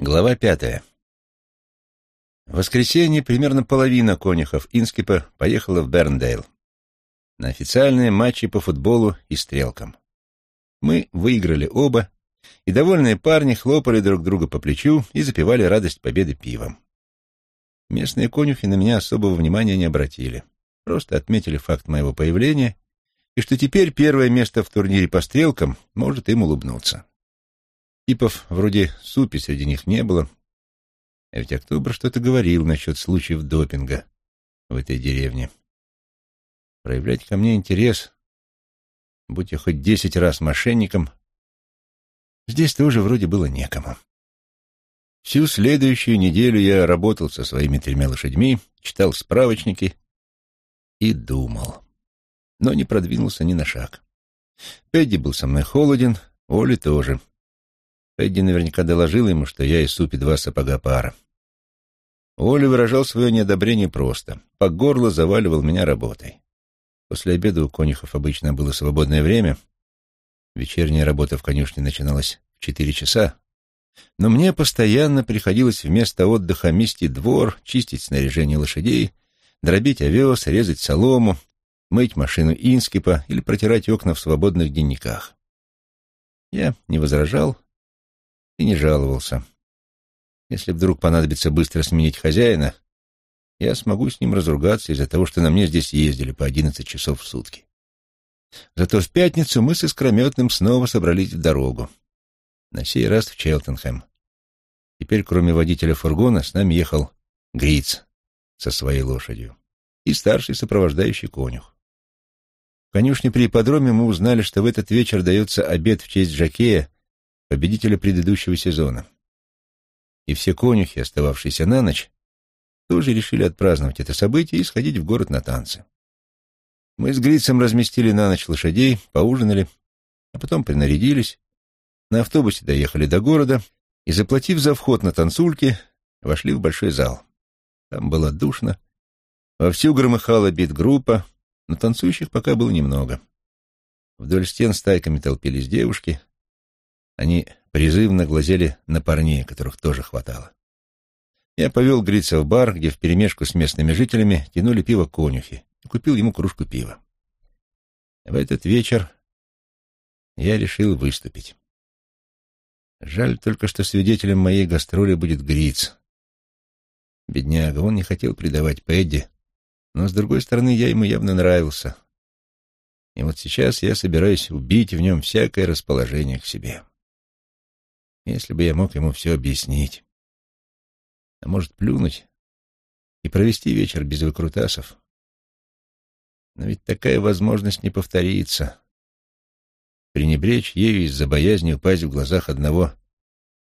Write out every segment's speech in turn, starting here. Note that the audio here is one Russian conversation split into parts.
Глава пятая. В воскресенье примерно половина конюхов Инскипа поехала в Берндейл на официальные матчи по футболу и стрелкам. Мы выиграли оба, и довольные парни хлопали друг друга по плечу и запивали радость победы пивом. Местные конюхи на меня особого внимания не обратили, просто отметили факт моего появления и что теперь первое место в турнире по стрелкам может им улыбнуться. Типов вроде Супи среди них не было. А ведь Октобер что-то говорил насчет случаев допинга в этой деревне. Проявлять ко мне интерес, будь я хоть десять раз мошенником, здесь тоже вроде было некому. Всю следующую неделю я работал со своими тремя лошадьми, читал справочники и думал, но не продвинулся ни на шаг. Пэдди был со мной холоден, Оли тоже — Эдди наверняка доложил ему, что я и Супи два сапога пара. Оля выражал свое неодобрение просто. По горло заваливал меня работой. После обеда у конюхов обычно было свободное время. Вечерняя работа в конюшне начиналась в четыре часа. Но мне постоянно приходилось вместо отдыха мести двор, чистить снаряжение лошадей, дробить овес, резать солому, мыть машину Инскипа или протирать окна в свободных дневниках. Я не возражал, и не жаловался. Если вдруг понадобится быстро сменить хозяина, я смогу с ним разругаться из-за того, что на мне здесь ездили по одиннадцать часов в сутки. Зато в пятницу мы с Искрометным снова собрались в дорогу. На сей раз в Челтенхэм. Теперь, кроме водителя фургона, с нами ехал Гриц со своей лошадью и старший сопровождающий конюх. В конюшне при ипподроме мы узнали, что в этот вечер дается обед в честь Жакея победителя предыдущего сезона. И все конюхи, остававшиеся на ночь, тоже решили отпраздновать это событие и сходить в город на танцы. Мы с Грицем разместили на ночь лошадей, поужинали, а потом принарядились, на автобусе доехали до города и, заплатив за вход на танцульки, вошли в большой зал. Там было душно, вовсю громыхала бит-группа, но танцующих пока было немного. Вдоль стен стайками толпились девушки, они призывно глазели на парней, которых тоже хватало. Я повел Грица в бар, где вперемешку с местными жителями тянули пиво конюхи, и купил ему кружку пива. В этот вечер я решил выступить. Жаль только, что свидетелем моей гастроли будет Гриц. Бедняга, он не хотел предавать Пэдди, но, с другой стороны, я ему явно нравился. И вот сейчас я собираюсь убить в нем всякое расположение к себе. Если бы я мог ему все объяснить. А может, плюнуть и провести вечер без выкрутасов. Но ведь такая возможность не повторится. Пренебречь ею из-за боязни упасть в глазах одного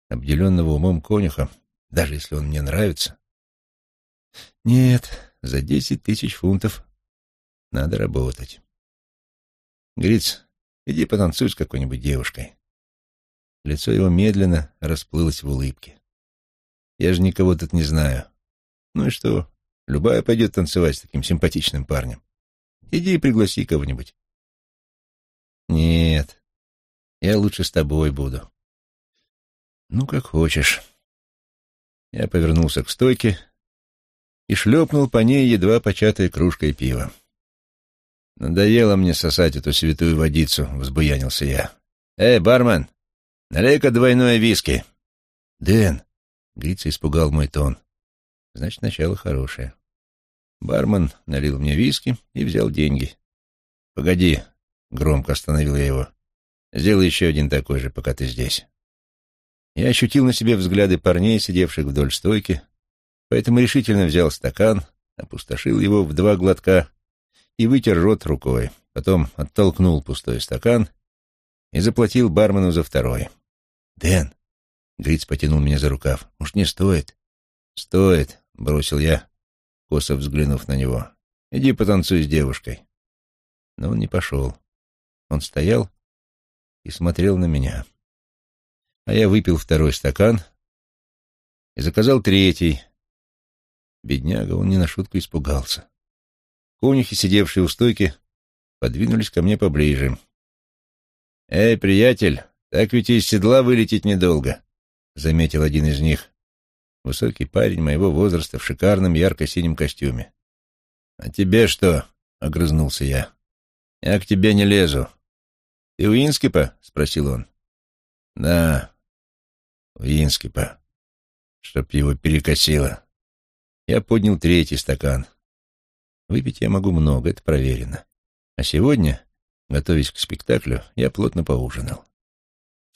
обделенного умом конюха, даже если он мне нравится. Нет, за десять тысяч фунтов надо работать. Гриц, иди потанцуй с какой-нибудь девушкой. Лицо его медленно расплылось в улыбке. «Я же никого тут не знаю. Ну и что? Любая пойдет танцевать с таким симпатичным парнем. Иди и пригласи кого-нибудь». «Нет, я лучше с тобой буду». «Ну, как хочешь». Я повернулся к стойке и шлепнул по ней едва початой кружкой пива. «Надоело мне сосать эту святую водицу», — взбуянился я. «Эй, бармен, Налей-ка двойное виски. Дэн. Грица испугал мой тон. Значит, начало хорошее. Бармен налил мне виски и взял деньги. Погоди, громко остановил я его. Сделай еще один такой же, пока ты здесь. Я ощутил на себе взгляды парней, сидевших вдоль стойки, поэтому решительно взял стакан, опустошил его в два глотка и вытер рот рукой. Потом оттолкнул пустой стакан и заплатил бармену за второй. «Дэн!» — Гриц потянул меня за рукав. «Может, не стоит?» «Стоит», — бросил я, косо взглянув на него. «Иди потанцуй с девушкой». Но он не пошел. Он стоял и смотрел на меня. А я выпил второй стакан и заказал третий. Бедняга, он не на шутку испугался. Конюхи, сидевшие у стойки, подвинулись ко мне поближе. «Эй, приятель, так ведь из седла вылететь недолго. заметил один из них, высокий парень моего возраста в шикарном ярко-синем костюме. «А тебе что?» — огрызнулся я. «Я к тебе не лезу». «Ты у Инскипа?» — спросил он. «Да, у Инскипа, чтоб его перекосило». Я поднял третий стакан. Выпить я могу много, это проверено. А сегодня, готовясь к спектаклю, я плотно поужинал.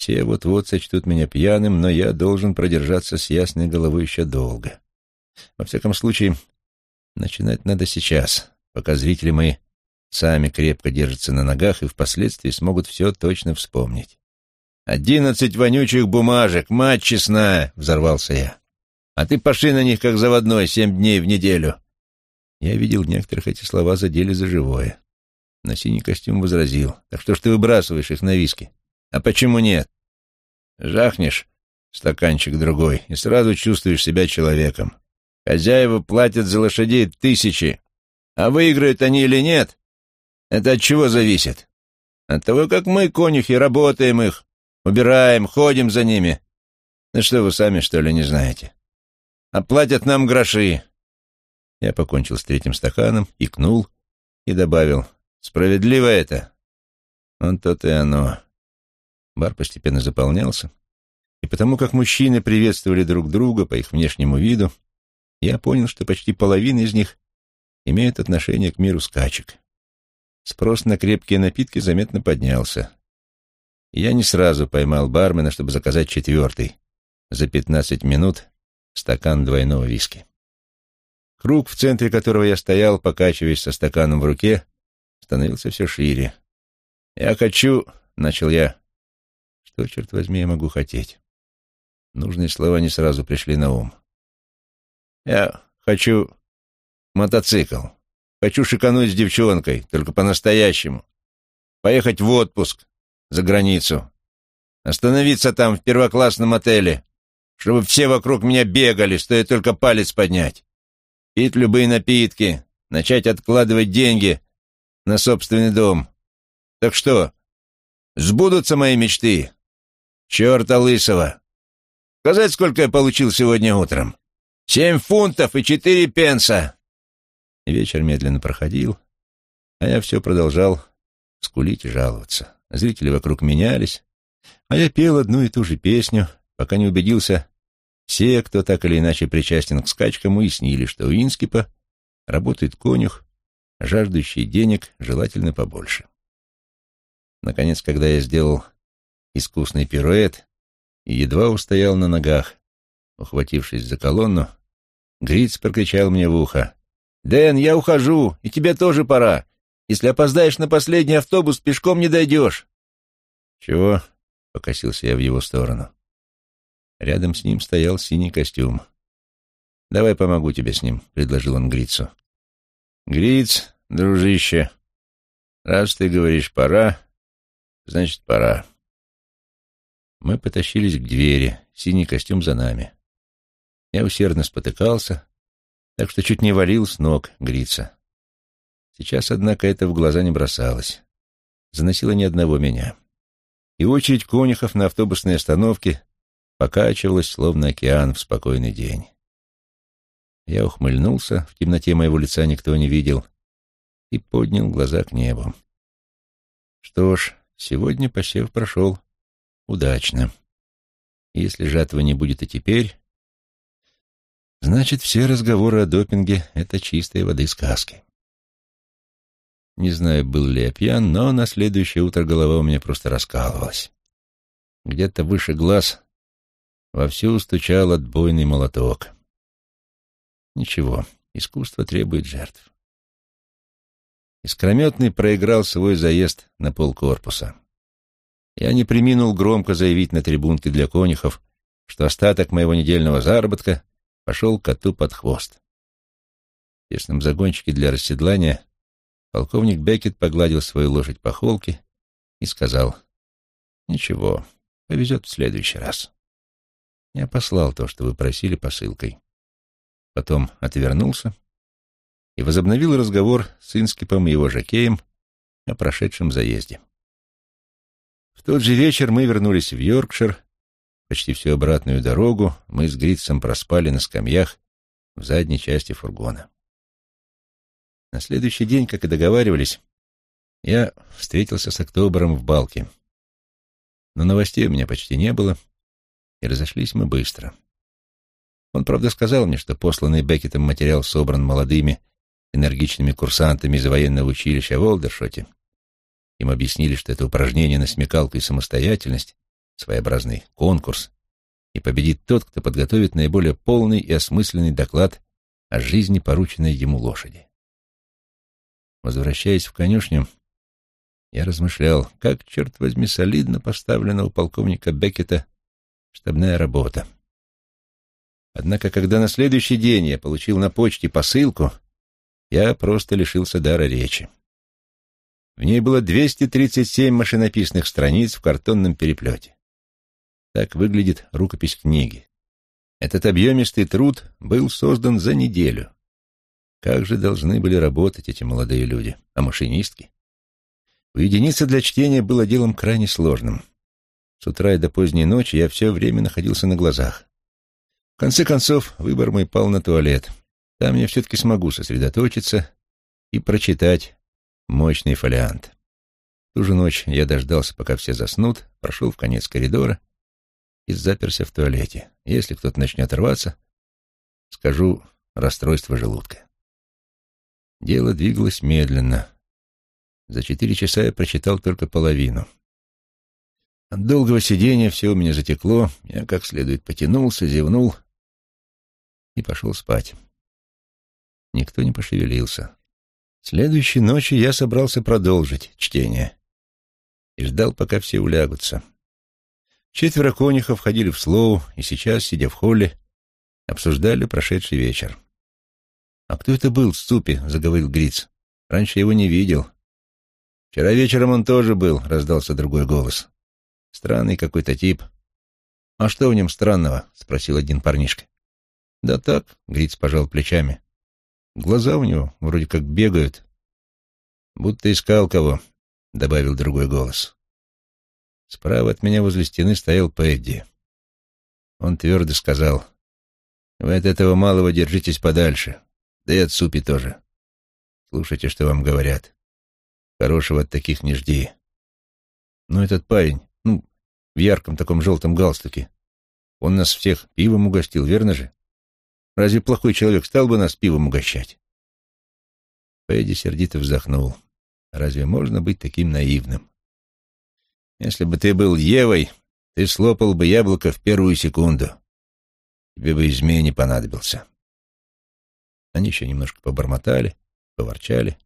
Все вот-вот сочтут меня пьяным, но я должен продержаться с ясной головой еще долго. Во всяком случае, начинать надо сейчас, пока зрители мои сами крепко держатся на ногах и впоследствии смогут все точно вспомнить. «Одиннадцать вонючих бумажек, мать честная!» — взорвался я. «А ты пошли на них, как заводной, семь дней в неделю!» Я видел, некоторых эти слова задели за живое. Но синий костюм возразил. «Так что ж ты выбрасываешь их на виски? А почему нет? Жахнешь стаканчик другой и сразу чувствуешь себя человеком. Хозяева платят за лошадей тысячи, а выиграют они или нет, это от чего зависит? От того, как мы, конюхи, работаем их, убираем, ходим за ними. Ну что вы сами, что ли, не знаете? А платят нам гроши. Я покончил с третьим стаканом, икнул и добавил, справедливо это? Он то-то и оно. Бар постепенно заполнялся, и потому как мужчины приветствовали друг друга по их внешнему виду, я понял, что почти половина из них имеют отношение к миру скачек. Спрос на крепкие напитки заметно поднялся. я не сразу поймал бармена, чтобы заказать четвертый. За пятнадцать минут стакан двойного виски. Круг, в центре которого я стоял, покачиваясь со стаканом в руке, становился все шире. «Я хочу...» — начал я. Что, черт возьми, я могу хотеть? Нужные слова не сразу пришли на ум. «Я хочу мотоцикл». Хочу шикануть с девчонкой, только по-настоящему. Поехать в отпуск за границу. Остановиться там в первоклассном отеле, чтобы все вокруг меня бегали, стоит только палец поднять. Пить любые напитки, начать откладывать деньги на собственный дом. Так что, сбудутся мои мечты? Черта лысого! Сказать, сколько я получил сегодня утром? Семь фунтов и четыре пенса. Вечер медленно проходил, а я все продолжал скулить и жаловаться. Зрители вокруг менялись, а я пел одну и ту же песню, пока не убедился, все, кто так или иначе причастен к скачкам, уяснили, что у Инскипа работает конюх, жаждущий денег, желательно побольше. Наконец, когда я сделал искусный пируэт и едва устоял на ногах, ухватившись за колонну, Гриц прокричал мне в ухо. «Дэн, я ухожу, и тебе тоже пора. Если опоздаешь на последний автобус, пешком не дойдешь». «Чего?» — покосился я в его сторону. Рядом с ним стоял синий костюм. «Давай помогу тебе с ним», — предложил он Грицу. «Гриц, дружище, раз ты говоришь «пора», значит, пора». Мы потащились к двери, синий костюм за нами. Я усердно спотыкался, так что чуть не валил с ног Грица. Сейчас, однако, это в глаза не бросалось. Заносило ни одного меня. И очередь конюхов на автобусной остановке покачивалась, словно океан в спокойный день. Я ухмыльнулся, в темноте моего лица никто не видел, и поднял глаза к небу. Что ж, сегодня посев прошел удачно. Если жатвы не будет и теперь, Значит, все разговоры о допинге — это чистой воды сказки. Не знаю, был ли я пьян, но на следующее утро голова у меня просто раскалывалась. Где-то выше глаз вовсю стучал отбойный молоток. Ничего, искусство требует жертв. Искрометный проиграл свой заезд на полкорпуса. Я не приминул громко заявить на трибунке для конюхов, что остаток моего недельного заработка пошел коту под хвост. В тесном загончике для расседлания полковник Беккет погладил свою лошадь по холке и сказал, «Ничего, повезет в следующий раз. Я послал то, что вы просили посылкой». Потом отвернулся и возобновил разговор с Инскипом и его жакеем о прошедшем заезде. В тот же вечер мы вернулись в Йоркшир, Почти всю обратную дорогу мы с Гритсом проспали на скамьях в задней части фургона. На следующий день, как и договаривались, я встретился с Октобером в Балке. Но новостей у меня почти не было, и разошлись мы быстро. Он, правда, сказал мне, что посланный Беккетом материал собран молодыми, энергичными курсантами из военного училища в Олдершоте. Им объяснили, что это упражнение на смекалку и самостоятельность, своеобразный конкурс, и победит тот, кто подготовит наиболее полный и осмысленный доклад о жизни, порученной ему лошади. Возвращаясь в конюшню, я размышлял, как, черт возьми, солидно поставлена у полковника Беккета штабная работа. Однако, когда на следующий день я получил на почте посылку, я просто лишился дара речи. В ней было 237 машинописных страниц в картонном переплете. Так выглядит рукопись книги. Этот объемистый труд был создан за неделю. Как же должны были работать эти молодые люди, а машинистки? Уединиться для чтения было делом крайне сложным. С утра и до поздней ночи я все время находился на глазах. В конце концов, выбор мой пал на туалет. Там я все-таки смогу сосредоточиться и прочитать мощный фолиант. Ту же ночь я дождался, пока все заснут, прошел в конец коридора и заперся в туалете. Если кто-то начнет рваться, скажу расстройство желудка. Дело двигалось медленно. За четыре часа я прочитал только половину. От долгого сидения все у меня затекло, я как следует потянулся, зевнул и пошел спать. Никто не пошевелился. Следующей ночью я собрался продолжить чтение и ждал, пока все улягутся. Четверо конюхов входили в Слоу и сейчас, сидя в холле, обсуждали прошедший вечер. «А кто это был в ступе?» — заговорил Гриц. «Раньше его не видел». «Вчера вечером он тоже был», — раздался другой голос. «Странный какой-то тип». «А что в нем странного?» — спросил один парнишка. «Да так», — Гриц пожал плечами. «Глаза у него вроде как бегают». «Будто искал кого», — добавил другой голос. Справа от меня возле стены стоял Пэдди. Он твердо сказал, «Вы от этого малого держитесь подальше, да и от Супи тоже. Слушайте, что вам говорят. Хорошего от таких не жди. Но этот парень, ну, в ярком таком желтом галстуке, он нас всех пивом угостил, верно же? Разве плохой человек стал бы нас пивом угощать?» Пэдди сердито вздохнул. «Разве можно быть таким наивным?» Если бы ты был Евой, ты слопал бы яблоко в первую секунду. Тебе бы и змей не понадобился. Они еще немножко побормотали, поворчали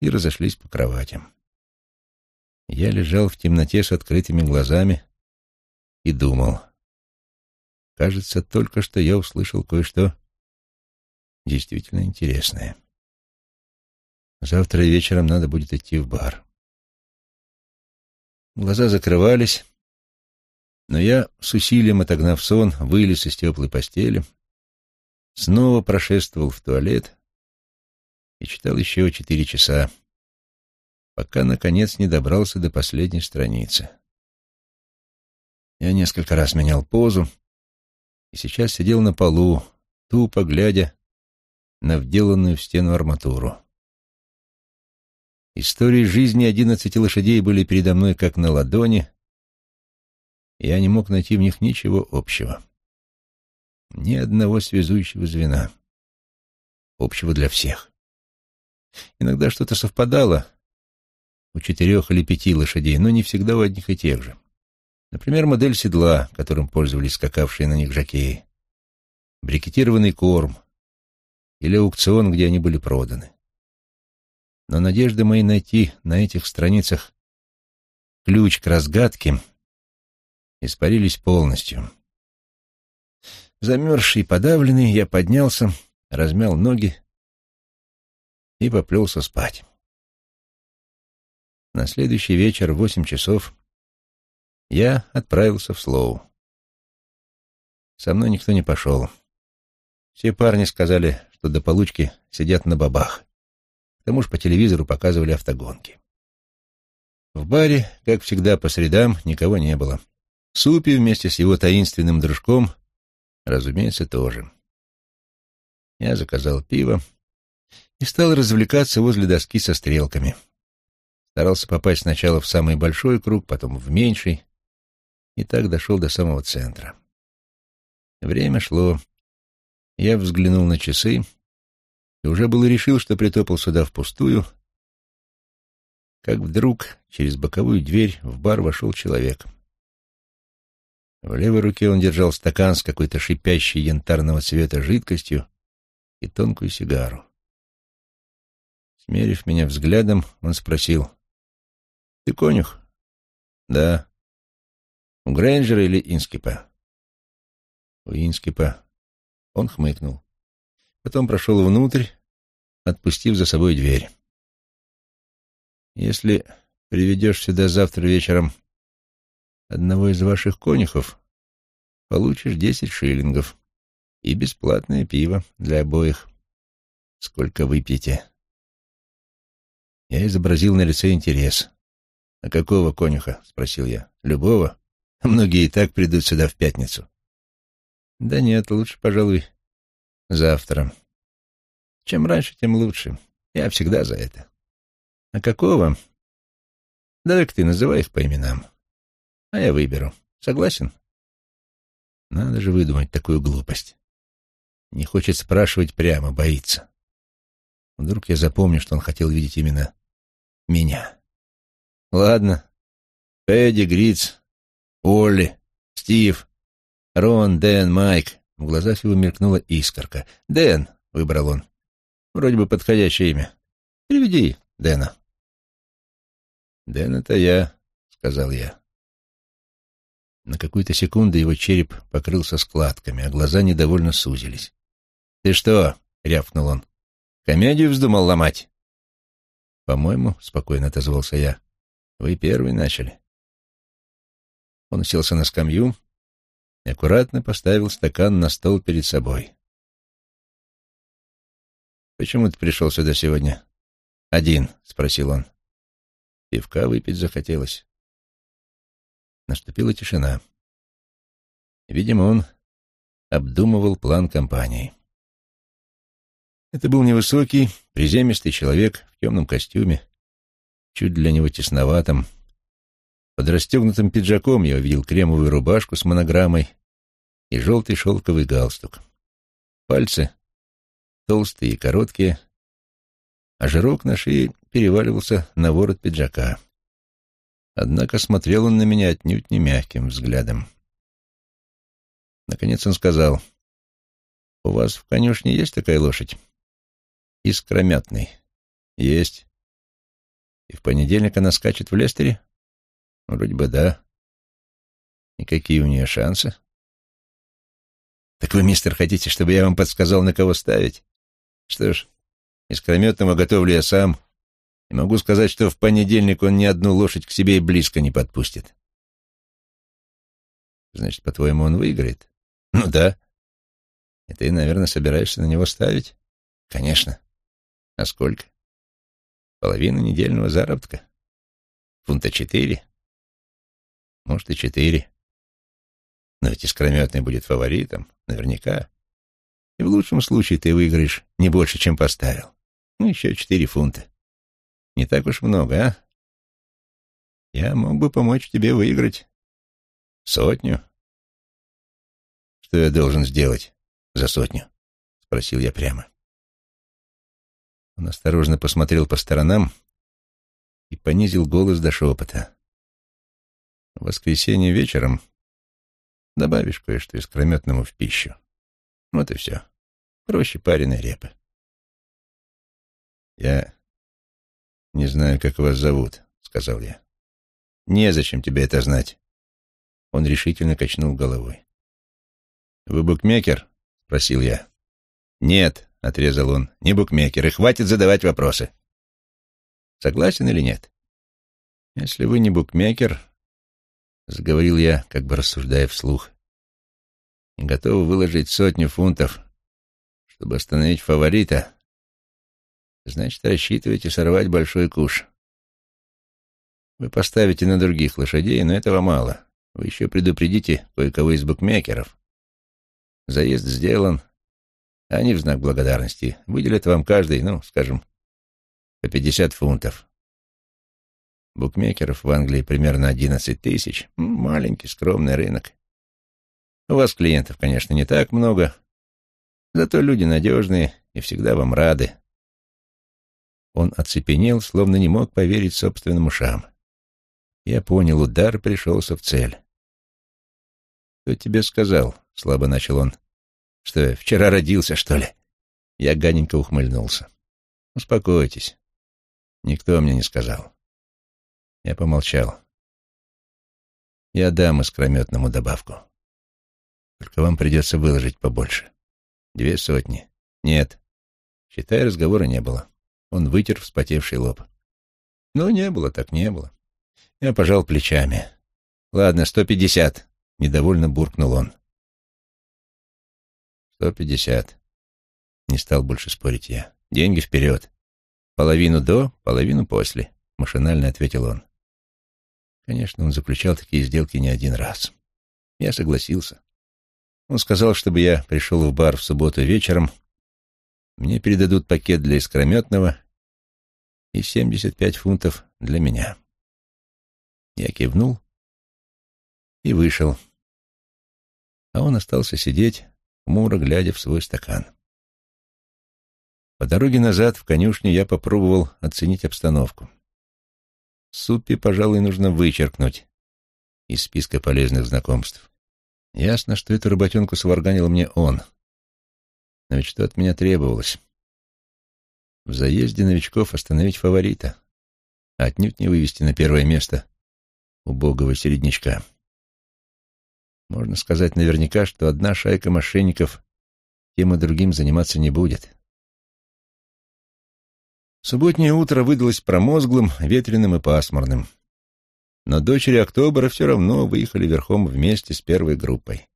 и разошлись по кроватям. Я лежал в темноте с открытыми глазами и думал. Кажется, только что я услышал кое-что действительно интересное. Завтра вечером надо будет идти в бар. Глаза закрывались, но я, с усилием отогнав сон, вылез из теплой постели, снова прошествовал в туалет и читал еще четыре часа, пока, наконец, не добрался до последней страницы. Я несколько раз менял позу и сейчас сидел на полу, тупо глядя на вделанную в стену арматуру. Истории жизни одиннадцати лошадей были передо мной как на ладони, и я не мог найти в них ничего общего. Ни одного связующего звена, общего для всех. Иногда что-то совпадало у четырех или пяти лошадей, но не всегда у одних и тех же. Например, модель седла, которым пользовались скакавшие на них жакеи, брикетированный корм или аукцион, где они были проданы но надежды мои найти на этих страницах ключ к разгадке испарились полностью. Замерзший и подавленный, я поднялся, размял ноги и поплелся спать. На следующий вечер в восемь часов я отправился в Слоу. Со мной никто не пошел. Все парни сказали, что до получки сидят на бабах. К тому же по телевизору показывали автогонки. В баре, как всегда по средам, никого не было. Супи вместе с его таинственным дружком, разумеется, тоже. Я заказал пиво и стал развлекаться возле доски со стрелками. Старался попасть сначала в самый большой круг, потом в меньший, и так дошел до самого центра. Время шло. Я взглянул на часы и уже было решил, что притопал сюда впустую, как вдруг через боковую дверь в бар вошел человек. В левой руке он держал стакан с какой-то шипящей янтарного цвета жидкостью и тонкую сигару. Смерив меня взглядом, он спросил, «Ты конюх?» «Да». «У Грейнджера или Инскипа?» «У Инскипа». Он хмыкнул. Потом прошел внутрь, отпустив за собой дверь. «Если приведешь сюда завтра вечером одного из ваших конюхов, получишь десять шиллингов и бесплатное пиво для обоих. Сколько выпьете?» Я изобразил на лице интерес. «А какого конюха?» — спросил я. «Любого? Многие и так придут сюда в пятницу». «Да нет, лучше, пожалуй, завтра. Чем раньше, тем лучше. Я всегда за это. А какого? Давай-ка ты называй их по именам. А я выберу. Согласен?» Надо же выдумать такую глупость. Не хочет спрашивать прямо, боится. Вдруг я запомню, что он хотел видеть именно меня. Ладно. Пэдди, Гриц, Олли, Стив, Рон, Дэн, Майк. В глазах его мелькнула искорка. «Дэн», — выбрал он. «Вроде бы подходящее имя. Переведи Дэна». «Дэн — это я», — сказал я. На какую-то секунду его череп покрылся складками, а глаза недовольно сузились. «Ты что?» — рявкнул он. «Комедию вздумал ломать?» «По-моему», — спокойно отозвался я, — «вы первый начали». Он уселся на скамью и аккуратно поставил стакан на стол перед собой. «Почему ты пришел сюда сегодня?» «Один», — спросил он. Пивка выпить захотелось. Наступила тишина. Видимо, он обдумывал план компании. Это был невысокий, приземистый человек в темном костюме, чуть для него тесноватом. Под расстегнутым пиджаком я увидел кремовую рубашку с монограммой и желтый шелковый галстук. Пальцы толстые и короткие, а жирок на шее переваливался на ворот пиджака. Однако смотрел он на меня отнюдь не мягким взглядом. Наконец он сказал, «У вас в конюшне есть такая лошадь?» искрометный. Есть. И в понедельник она скачет в Лестере? Вроде бы да. И какие у нее шансы? Так вы, мистер, хотите, чтобы я вам подсказал, на кого ставить? Что ж, искрометного готовлю я сам. И могу сказать, что в понедельник он ни одну лошадь к себе и близко не подпустит. Значит, по-твоему, он выиграет? Ну да. И ты, наверное, собираешься на него ставить? Конечно. А сколько? Половина недельного заработка? Фунта четыре? Может, и четыре. Но ведь искрометный будет фаворитом, наверняка. И в лучшем случае ты выиграешь не больше, чем поставил. Ну, еще четыре фунта. Не так уж много, а? Я мог бы помочь тебе выиграть сотню. Что я должен сделать за сотню? Спросил я прямо. Он осторожно посмотрел по сторонам и понизил голос до шепота. В воскресенье вечером добавишь кое-что искрометному в пищу. Вот и все. Проще пареной репы. «Я не знаю, как вас зовут», — сказал я. «Незачем тебе это знать». Он решительно качнул головой. «Вы букмекер?» — спросил я. «Нет», — отрезал он, — «не букмекер, и хватит задавать вопросы». Согласен или нет? Если вы не букмекер, — заговорил я, как бы рассуждая вслух, — и готовы выложить сотню фунтов, чтобы остановить фаворита, значит, рассчитывайте сорвать большой куш. Вы поставите на других лошадей, но этого мало. Вы еще предупредите кое-кого из букмекеров. Заезд сделан. Они в знак благодарности выделят вам каждый, ну, скажем, по пятьдесят фунтов. Букмекеров в Англии примерно одиннадцать тысяч. Маленький, скромный рынок. У вас клиентов, конечно, не так много, зато люди надежные и всегда вам рады. Он оцепенел, словно не мог поверить собственным ушам. Я понял, удар пришелся в цель. «Кто тебе сказал?» — слабо начал он. «Что, вчера родился, что ли?» Я гаденько ухмыльнулся. «Успокойтесь. Никто мне не сказал». Я помолчал. «Я дам искрометному добавку. Только вам придется выложить побольше. Две сотни. Нет. Считай, разговора не было». Он вытер вспотевший лоб. «Ну, не было, так не было». Я пожал плечами. «Ладно, сто пятьдесят», — недовольно буркнул он. «Сто пятьдесят». Не стал больше спорить я. «Деньги вперед. Половину до, половину после», — машинально ответил он. Конечно, он заключал такие сделки не один раз. Я согласился. Он сказал, чтобы я пришел в бар в субботу вечером. Мне передадут пакет для искрометного и семьдесят пять фунтов для меня. Я кивнул и вышел. А он остался сидеть, хмуро глядя в свой стакан. По дороге назад в конюшню я попробовал оценить обстановку. Суппи, пожалуй, нужно вычеркнуть из списка полезных знакомств. Ясно, что эту работенку сварганил мне он. Но ведь что от меня требовалось? В заезде новичков остановить фаворита, а отнюдь не вывести на первое место убогого середнячка. Можно сказать наверняка, что одна шайка мошенников тем и другим заниматься не будет. Субботнее утро выдалось промозглым, ветреным и пасмурным. Но дочери Октобера все равно выехали верхом вместе с первой группой.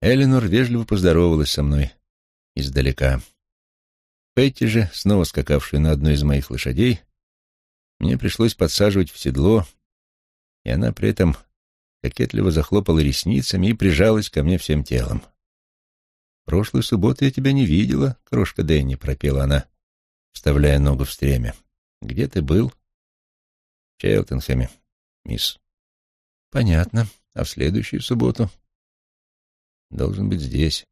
Эленор вежливо поздоровалась со мной издалека. Петти же, снова скакавшую на одной из моих лошадей, мне пришлось подсаживать в седло, и она при этом кокетливо захлопала ресницами и прижалась ко мне всем телом. «Прошлую субботу я тебя не видела, крошка Дэнни», — пропела она, вставляя ногу в стремя. «Где ты был?» «В Челтенхэме, мисс». «Понятно. А в следующую субботу?» «Должен быть здесь».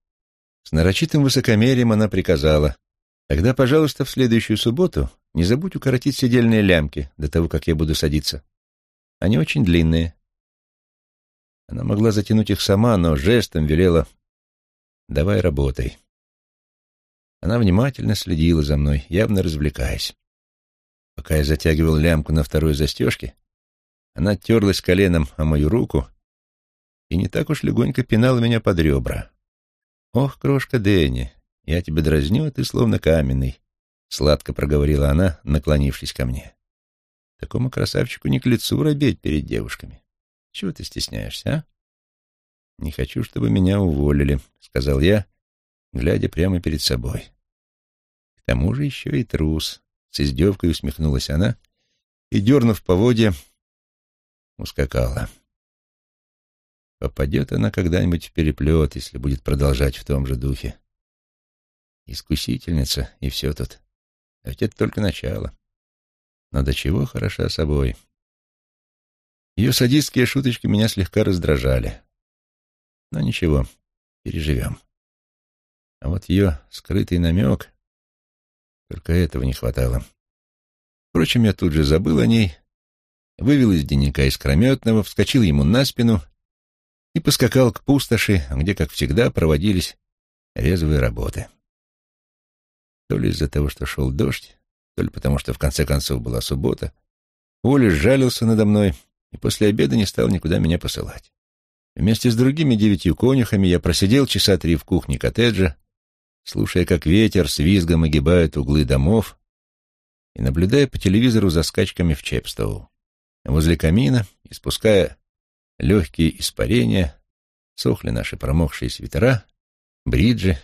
С нарочитым высокомерием она приказала. «Тогда, пожалуйста, в следующую субботу не забудь укоротить седельные лямки до того, как я буду садиться. Они очень длинные». Она могла затянуть их сама, но жестом велела «давай работай». Она внимательно следила за мной, явно развлекаясь. Пока я затягивал лямку на второй застежке, она терлась коленом о мою руку и не так уж легонько пинала меня под ребра. «Ох, крошка Дэнни, я тебя дразню, а ты словно каменный», — сладко проговорила она, наклонившись ко мне. «Такому красавчику не к лицу робеть перед девушками. Чего ты стесняешься, а?» «Не хочу, чтобы меня уволили», — сказал я, глядя прямо перед собой. «К тому же еще и трус», — с издевкой усмехнулась она и, дернув поводья, ускакала. Попадет она когда-нибудь в переплет, если будет продолжать в том же духе. Искусительница, и все тут. А ведь это только начало. Но до чего хороша собой. Ее садистские шуточки меня слегка раздражали. Но ничего, переживем. А вот ее скрытый намек... Только этого не хватало. Впрочем, я тут же забыл о ней, вывел из денника искрометного, вскочил ему на спину и поскакал к пустоши, где, как всегда, проводились резвые работы. То ли из-за того, что шел дождь, то ли потому, что в конце концов была суббота, Оля жалился надо мной и после обеда не стал никуда меня посылать. Вместе с другими девятью конюхами я просидел часа три в кухне коттеджа, слушая, как ветер с визгом огибает углы домов и наблюдая по телевизору за скачками в Чепстоу. Возле камина, испуская легкие испарения, сохли наши промокшие свитера, бриджи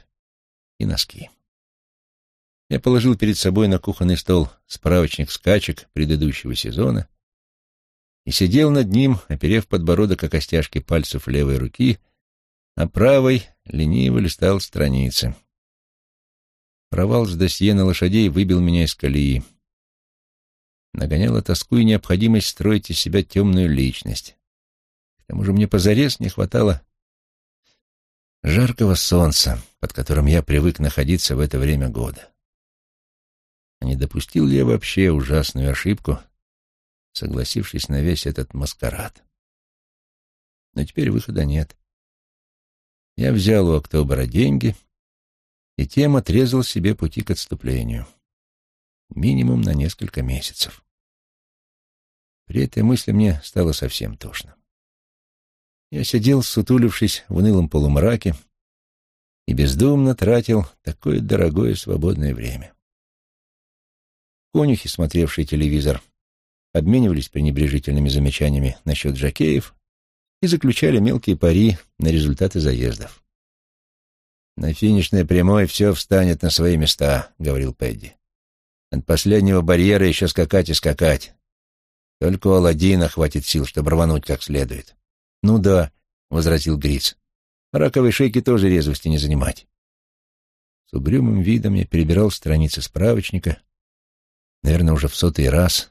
и носки. Я положил перед собой на кухонный стол справочник скачек предыдущего сезона и сидел над ним, оперев подбородок о костяшки пальцев левой руки, а правой лениво листал страницы. Провал с досье на лошадей выбил меня из колеи. Нагоняла тоску и необходимость строить из себя темную личность. К тому же мне позарез не хватало жаркого солнца, под которым я привык находиться в это время года. А не допустил ли я вообще ужасную ошибку, согласившись на весь этот маскарад? Но теперь выхода нет. Я взял у Октобера деньги и тем отрезал себе пути к отступлению. Минимум на несколько месяцев. При этой мысли мне стало совсем тошно. Я сидел, сутулившись в унылом полумраке, и бездумно тратил такое дорогое свободное время. Конюхи, смотревшие телевизор, обменивались пренебрежительными замечаниями насчет жакеев и заключали мелкие пари на результаты заездов. «На финишной прямой все встанет на свои места», — говорил Пэдди. «От последнего барьера еще скакать и скакать. Только у Аладдина хватит сил, чтобы рвануть как следует». «Ну да», — возразил Гриц. «Раковой шейки тоже резвости не занимать». С угрюмым видом я перебирал страницы справочника, наверное, уже в сотый раз,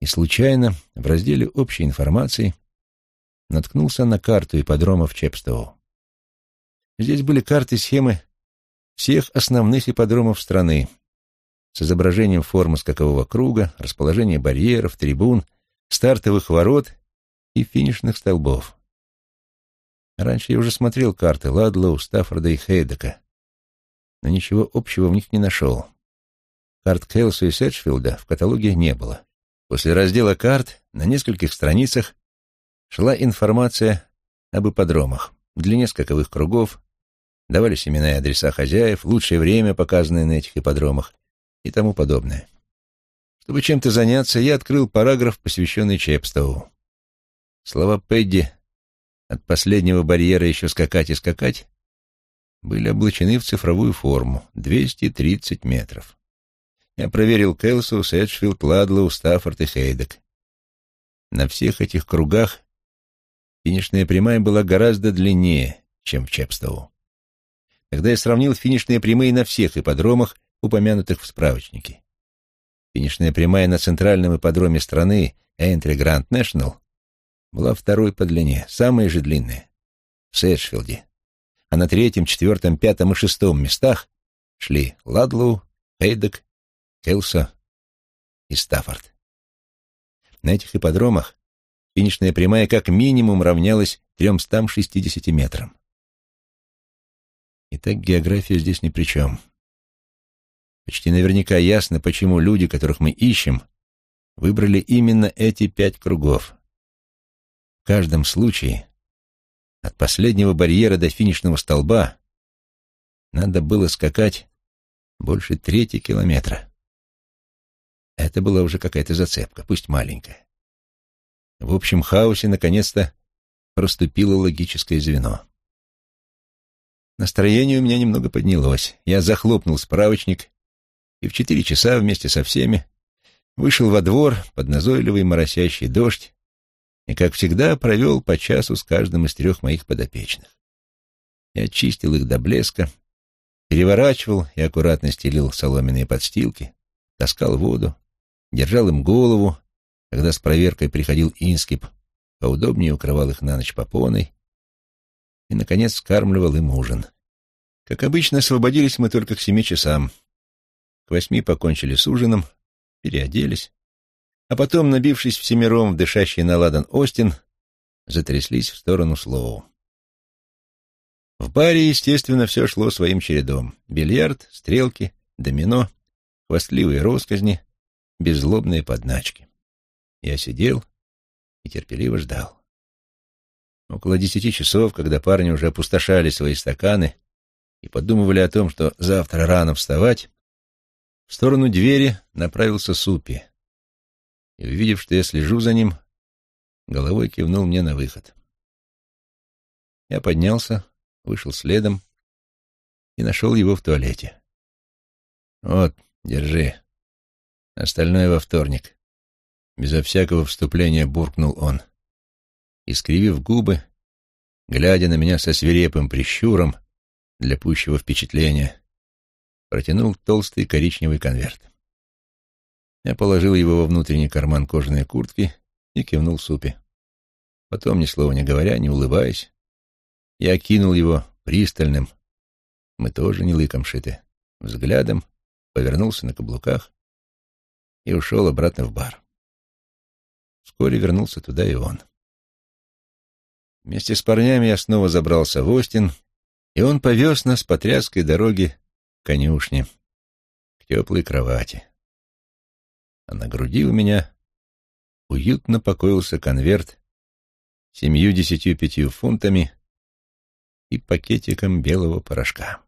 и случайно в разделе общей информации наткнулся на карту ипподромов Чепстоу. Здесь были карты-схемы всех основных ипподромов страны с изображением формы скакового круга, расположения барьеров, трибун, стартовых ворот и финишных столбов. Раньше я уже смотрел карты Ладлоу, Стаффорда и Хейдека, но ничего общего в них не нашел. Карт Келсу и Сетчфилда в каталоге не было. После раздела карт на нескольких страницах шла информация об ипподромах, длине скаковых кругов, давались имена и адреса хозяев, лучшее время, показанное на этих ипподромах и тому подобное. Чтобы чем-то заняться, я открыл параграф, посвященный Чепстоу. Слова Пэдди «от последнего барьера еще скакать и скакать» были облачены в цифровую форму — 230 метров. Я проверил Келсу, Эджфилд, Ладлоу, Стаффорд и Хейдек. На всех этих кругах финишная прямая была гораздо длиннее, чем в Чепстоу. Тогда я сравнил финишные прямые на всех ипподромах, упомянутых в справочнике. Финишная прямая на центральном ипподроме страны, Энтри Гранд Нэшнл, была второй по длине, самая же длинная, в Сэджфилде. А на третьем, четвертом, пятом и шестом местах шли Ладлоу, Хейдек, Келса и Стаффорд. На этих ипподромах финишная прямая как минимум равнялась 360 метрам. Итак, география здесь ни при чем. Почти наверняка ясно, почему люди, которых мы ищем, выбрали именно эти пять кругов. В каждом случае от последнего барьера до финишного столба надо было скакать больше трети километра. Это была уже какая-то зацепка, пусть маленькая. В общем хаосе наконец-то проступило логическое звено. Настроение у меня немного поднялось. Я захлопнул справочник и в четыре часа вместе со всеми вышел во двор под назойливый моросящий дождь и, как всегда, провел по часу с каждым из трех моих подопечных. Я очистил их до блеска, переворачивал и аккуратно стелил соломенные подстилки, таскал воду, держал им голову, когда с проверкой приходил Инскип, поудобнее укрывал их на ночь попоной и, наконец, скармливал им ужин. Как обычно, освободились мы только к семи часам. К восьми покончили с ужином, переоделись, а потом, набившись всемиром в дышащий на Остин, затряслись в сторону Слоу. В баре, естественно, все шло своим чередом. Бильярд, стрелки, домино, хвастливые росказни, беззлобные подначки. Я сидел и терпеливо ждал. Около десяти часов, когда парни уже опустошали свои стаканы и подумывали о том, что завтра рано вставать, в сторону двери направился Супи и, увидев, что я слежу за ним, головой кивнул мне на выход. Я поднялся, вышел следом и нашел его в туалете. «Вот, держи. Остальное во вторник». Безо всякого вступления буркнул он. Искривив губы, глядя на меня со свирепым прищуром для пущего впечатления, протянул толстый коричневый конверт. Я положил его во внутренний карман кожаной куртки и кивнул Супе. Потом, ни слова не говоря, не улыбаясь, я окинул его пристальным, мы тоже не лыком шиты, взглядом, повернулся на каблуках и ушел обратно в бар. Вскоре вернулся туда и он. Вместе с парнями я снова забрался в Остин, и он повез нас по тряской дороге к конюшне, к теплой кровати. А на груди у меня уютно покоился конверт семью десятью пятью фунтами и пакетиком белого порошка.